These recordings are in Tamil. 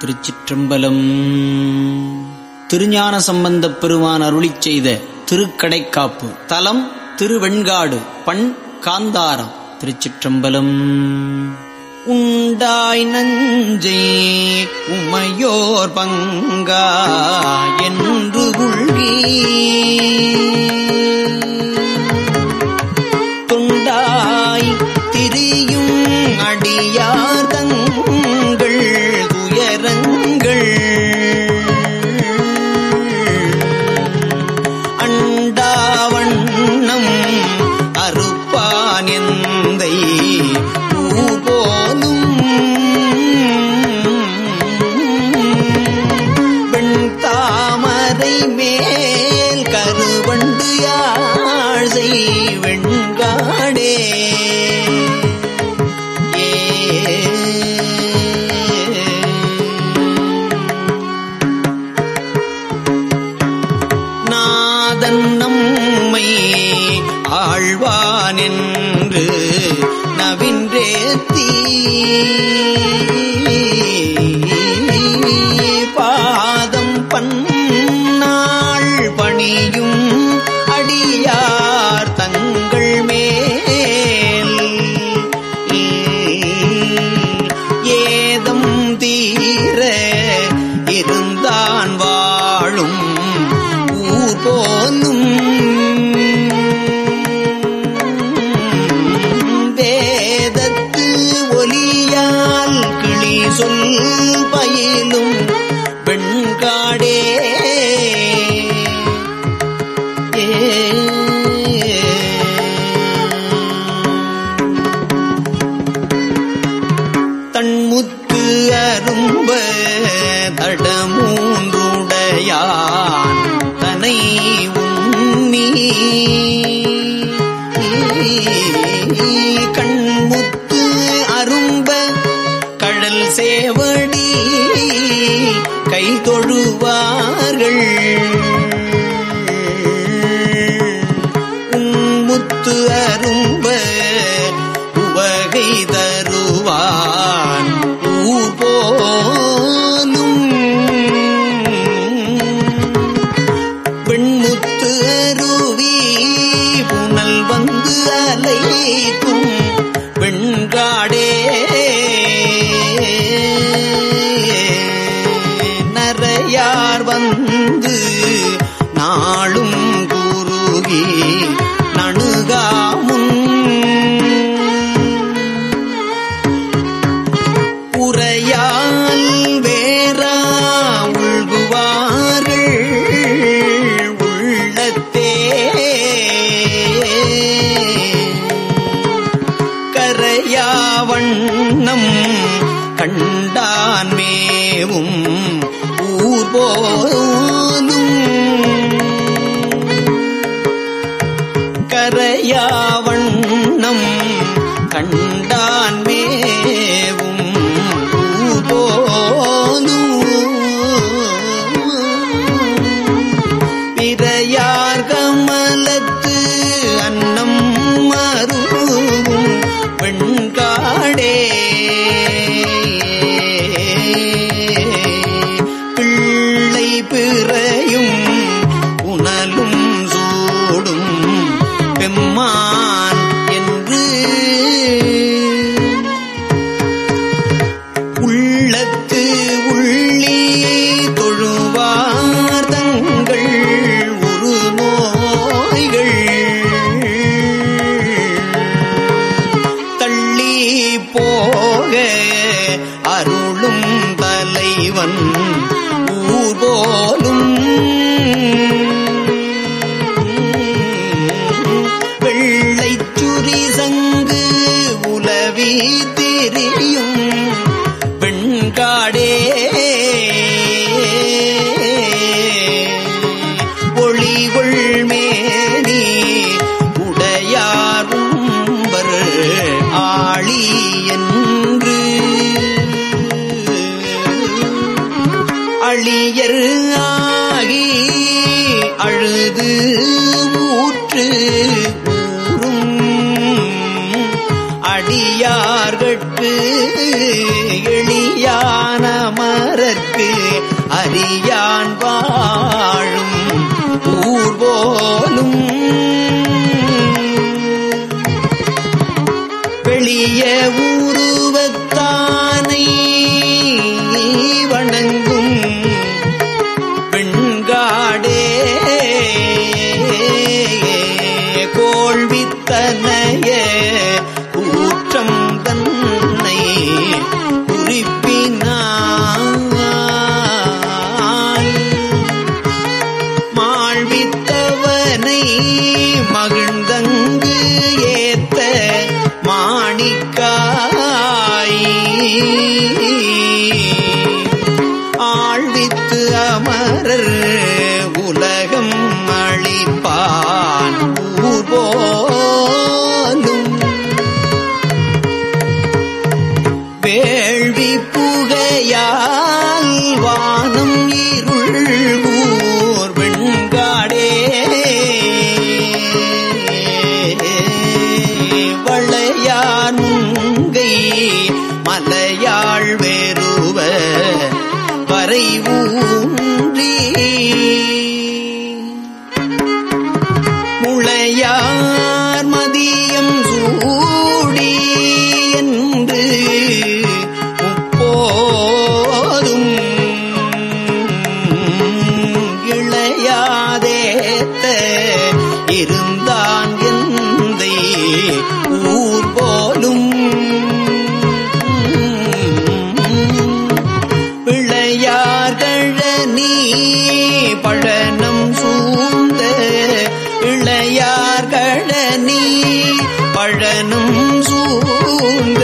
திருச்சிற்றம்பலம். திருஞான சம்பந்தப் பெருமான் அருளி செய்த திருக்கடைக்காப்பு. தலம் திருவெண்காடு பண் காந்தாரம். திருச்சிற்றம்பலம். உண்டாய் நஞ்சை உமையோர் பங்கா என்று கொள்கி தொழுவார்கள். முத்து அரும்ப உவகை தருவான். ஊபோலும் பெண்முத்து அருவி புனல் வந்து அலைக்கும் வெண்காடே போதும். கரையாவண்ணம் கண்ட அருளும் தலைவன் ஊர்போ விட்டு Oh. பழையார்கள நீ பழனும் சூந்த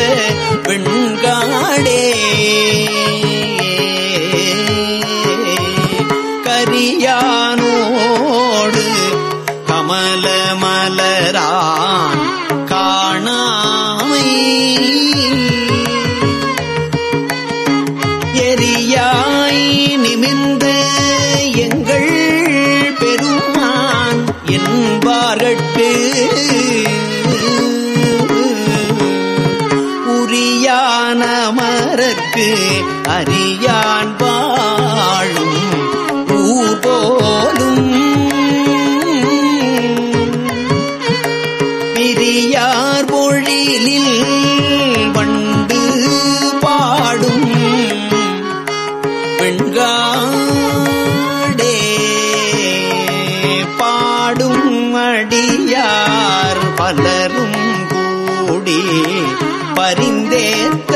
பரிந்தேன்.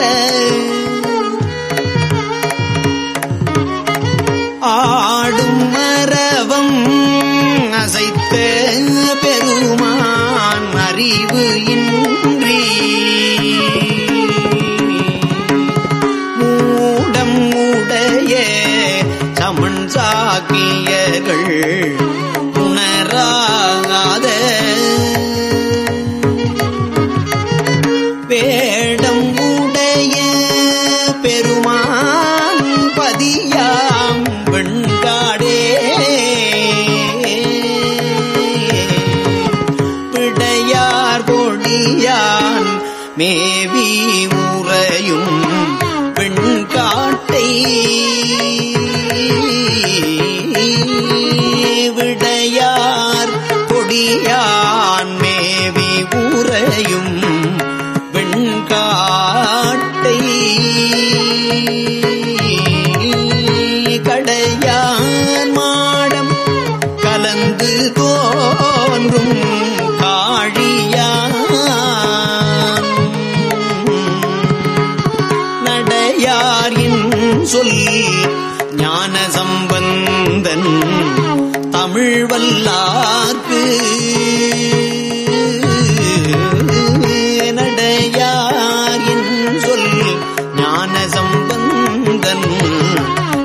யான் மேவி உறையும் வெண்காட்டை கடையான் மாடம் கலந்து தோன்றும் காழியான். நடையாரின் சொல்லி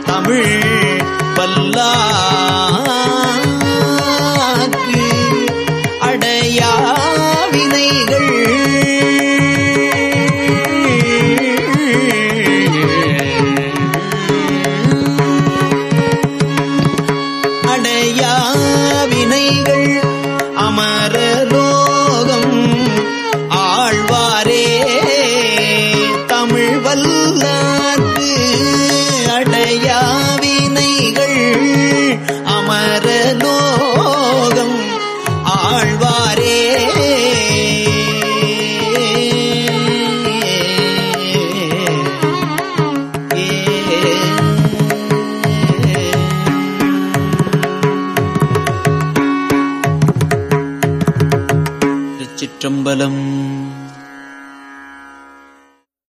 தமிழ் பல்லா بلم